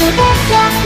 She